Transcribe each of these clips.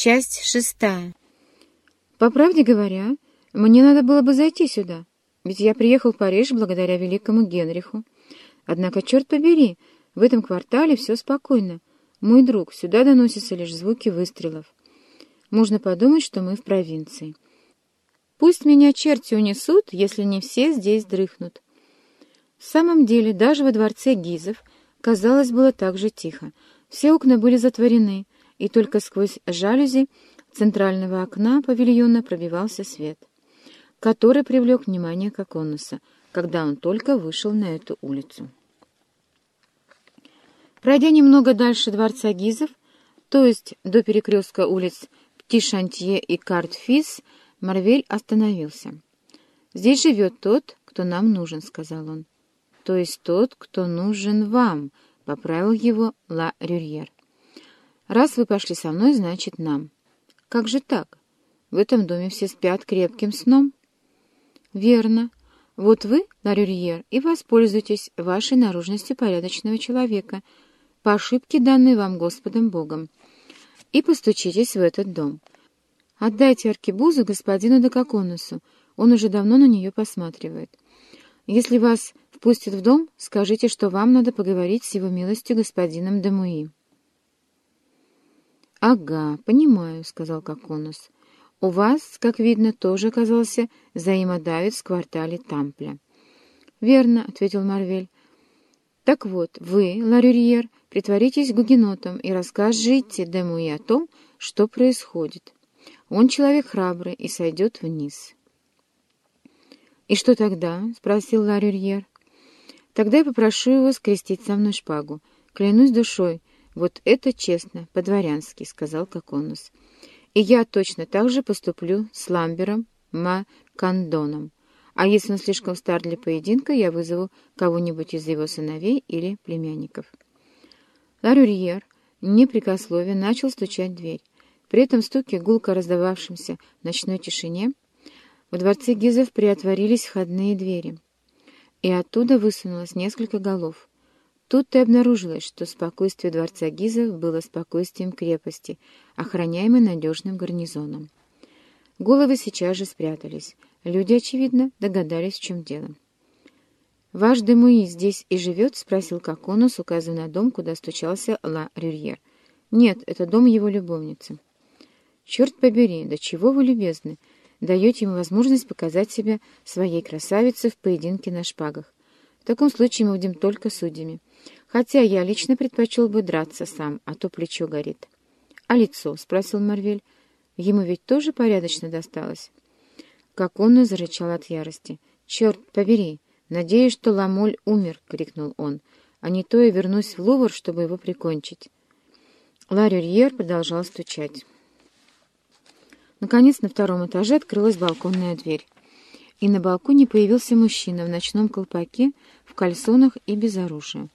Часть шестая. По правде говоря, мне надо было бы зайти сюда, ведь я приехал в Париж благодаря великому Генриху. Однако, черт побери, в этом квартале все спокойно. Мой друг, сюда доносятся лишь звуки выстрелов. Можно подумать, что мы в провинции. Пусть меня черти унесут, если не все здесь дрыхнут. В самом деле, даже во дворце Гизов, казалось, было так же тихо. Все окна были затворены, и только сквозь жалюзи центрального окна павильона пробивался свет, который привлек внимание Коконуса, когда он только вышел на эту улицу. Пройдя немного дальше дворца Гизов, то есть до перекрестка улиц Птишантье и Картфис, Марвель остановился. «Здесь живет тот, кто нам нужен», — сказал он. «То есть тот, кто нужен вам», — поправил его Ла Рюрьер. Раз вы пошли со мной, значит, нам. Как же так? В этом доме все спят крепким сном. Верно. Вот вы, Ларюрьер, и воспользуйтесь вашей наружностью порядочного человека, по ошибке, данной вам Господом Богом, и постучитесь в этот дом. Отдайте аркебузу господину Декаконусу, он уже давно на нее посматривает. Если вас впустят в дом, скажите, что вам надо поговорить с его милостью господином Демуи. «Ага, понимаю», — сказал Коконус. «У вас, как видно, тоже оказался взаимодавец в квартале Тампля». «Верно», — ответил Марвель. «Так вот, вы, Ларюрьер, притворитесь гугенотом и расскажите Демуи о том, что происходит. Он человек храбрый и сойдет вниз». «И что тогда?» — спросил Ларюрьер. «Тогда я попрошу его скрестить со мной шпагу. Клянусь душой, «Вот это честно, по-дворянски», — сказал Коконус. «И я точно так же поступлю с Ламбером Макандоном. А если он слишком стар для поединка, я вызову кого-нибудь из его сыновей или племянников». Ларюрьер, непрекословие, начал стучать в дверь. При этом стуке, гулко раздававшемся в ночной тишине, в дворце Гизов приотворились входные двери, и оттуда высунулось несколько голов. Тут-то и обнаружилось, что спокойствие дворца Гизов было спокойствием крепости, охраняемой надежным гарнизоном. Головы сейчас же спрятались. Люди, очевидно, догадались, в чем дело. «Ваш Демуи здесь и живет?» — спросил Коконус, указывая на дом, куда стучался Ла Рюрьер. «Нет, это дом его любовницы». «Черт побери, да чего вы любезны! Даете ему возможность показать себя своей красавице в поединке на шпагах. В таком случае мы будем только судьями. Хотя я лично предпочел бы драться сам, а то плечо горит. — А лицо? — спросил Марвель. — Ему ведь тоже порядочно досталось. Как он и зарычал от ярости. — Черт побери! Надеюсь, что Ламоль умер! — крикнул он. — А не то я вернусь в Лувр, чтобы его прикончить. Ларюрьер продолжал стучать. Наконец, на втором этаже открылась балконная дверь. И на балконе появился мужчина в ночном колпаке, в кальсонах и без оружия.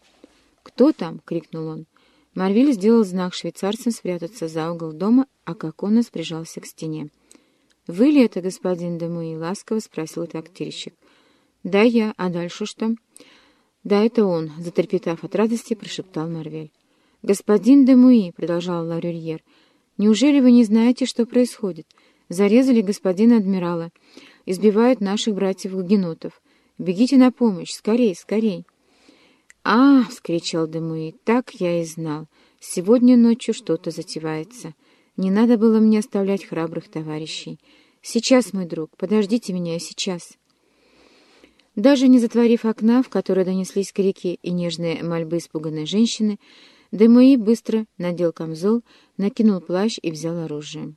«Кто там?» — крикнул он. Марвиль сделал знак швейцарцам спрятаться за угол дома, а Коконос прижался к стене. «Вы ли это, господин Демуи?» — ласково спросил трактирщик. «Да, я. А дальше что?» «Да, это он», — затрепетав от радости, прошептал Марвель. «Господин Демуи», — продолжал Ларюрьер, — «неужели вы не знаете, что происходит? Зарезали господина адмирала, избивают наших братьев-гугенотов. Бегите на помощь, скорей, скорей!» «А!» — вскричал Демуи. «Так я и знал. Сегодня ночью что-то затевается. Не надо было мне оставлять храбрых товарищей. Сейчас, мой друг, подождите меня сейчас». Даже не затворив окна, в которое донеслись крики и нежные мольбы испуганной женщины, Демуи быстро надел камзол, накинул плащ и взял оружие.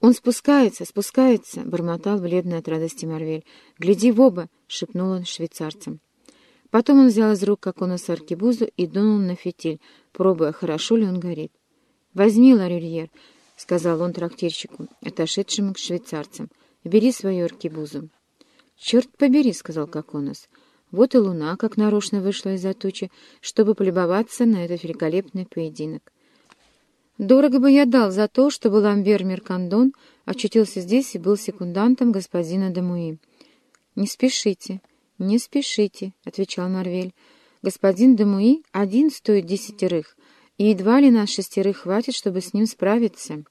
«Он спускается, спускается!» — бормотал бледный от радости Марвель. «Гляди в оба!» — шепнул он швейцарцам. Потом он взял из рук коконус аркебузу и дунул на фитиль, пробуя, хорошо ли он горит. «Возьми, Ларюрьер», — сказал он трактирщику, отошедшему к швейцарцам. «Бери свою аркебузу». «Черт побери», — сказал Коконус. «Вот и луна, как нарочно вышла из-за тучи, чтобы полюбоваться на этот великолепный поединок. Дорого бы я дал за то, чтобы Ламбер Меркандон очутился здесь и был секундантом господина Демуи. Не спешите». «Не спешите», — отвечал Марвель. «Господин Демуи один стоит десятерых, и едва ли нас шестерых хватит, чтобы с ним справиться.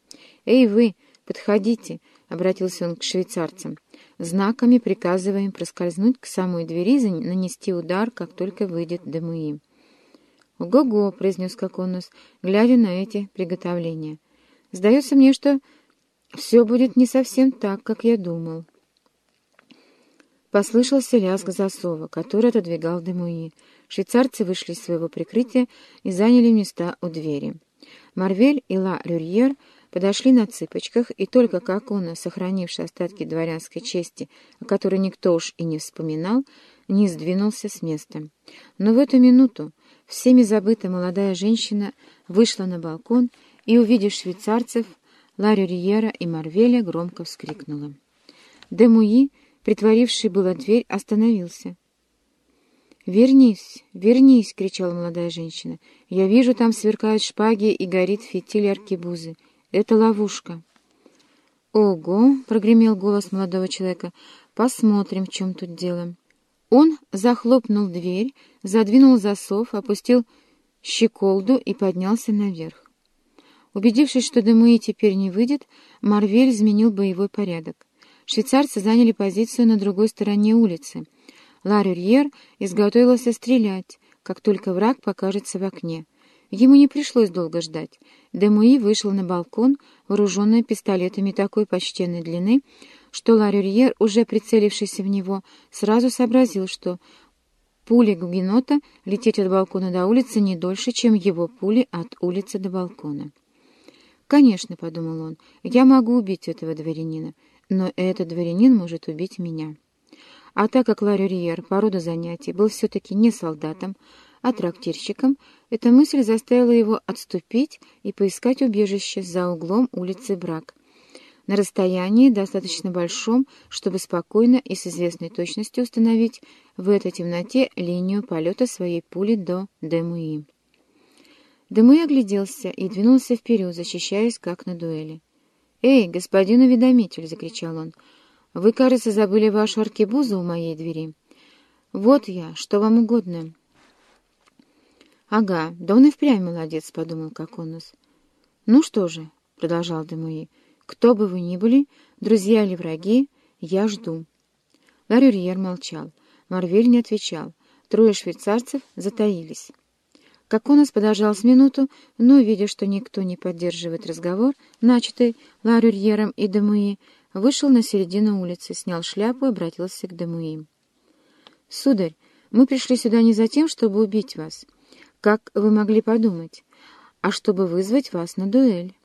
Эй, вы, подходите, — обратился он к швейцарцам. Знаками приказываем проскользнуть к самой двери и нанести удар, как только выйдет Демуи. «Ого-го!» — произнес Коконус, глядя на эти приготовления. «Сдается мне, что все будет не совсем так, как я думал». Послышался лязг засова, который отодвигал Демуи. Швейцарцы вышли из своего прикрытия и заняли места у двери. Марвель и Ла Рюрьер подошли на цыпочках, и только как он, сохранивший остатки дворянской чести, о которой никто уж и не вспоминал, не сдвинулся с места. Но в эту минуту всеми забытая молодая женщина вышла на балкон и, увидев швейцарцев, Ла Рюрьера и Марвеля, громко вскрикнула. Демуи притворивший было дверь, остановился. «Вернись, вернись!» — кричала молодая женщина. «Я вижу, там сверкают шпаги и горит фитиль аркебузы. Это ловушка». «Ого!» — прогремел голос молодого человека. «Посмотрим, в чем тут дело». Он захлопнул дверь, задвинул засов, опустил щеколду и поднялся наверх. Убедившись, что Демуи теперь не выйдет, Марвель изменил боевой порядок. Швейцарцы заняли позицию на другой стороне улицы. Ларюрьер изготовился стрелять, как только враг покажется в окне. Ему не пришлось долго ждать. Демуи вышел на балкон, вооруженный пистолетами такой почтенной длины, что Ларюрьер, уже прицелившийся в него, сразу сообразил, что пули Гугенота лететь от балкона до улицы не дольше, чем его пули от улицы до балкона. «Конечно», — подумал он, — «я могу убить этого дворянина но этот дворянин может убить меня. А так как Ларюриер по роду занятий был все-таки не солдатом, а трактирщиком, эта мысль заставила его отступить и поискать убежище за углом улицы Брак, на расстоянии достаточно большом, чтобы спокойно и с известной точностью установить в этой темноте линию полета своей пули до Демуи. Демуи огляделся и двинулся вперед, защищаясь как на дуэли. «Эй, господин уведомитель!» — закричал он. «Вы, кажется, забыли вашу аркебузу у моей двери. Вот я, что вам угодно». «Ага, да он и впрямь молодец», — подумал Коконус. «Ну что же», — продолжал Демуи, — «кто бы вы ни были, друзья или враги, я жду». Ларюрьер молчал, Марвель не отвечал, трое швейцарцев затаились. Как он подождал с минуту, но, видя, что никто не поддерживает разговор, начатый Ларюрьером и Демуи, вышел на середину улицы, снял шляпу и обратился к Демуи. «Сударь, мы пришли сюда не за тем, чтобы убить вас, как вы могли подумать, а чтобы вызвать вас на дуэль.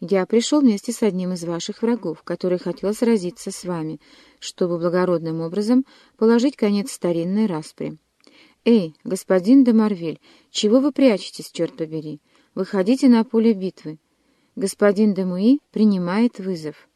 Я пришел вместе с одним из ваших врагов, который хотел сразиться с вами, чтобы благородным образом положить конец старинной распри». «Эй, господин де Марвель, чего вы прячетесь, черт побери? Выходите на поле битвы. Господин де Муи принимает вызов».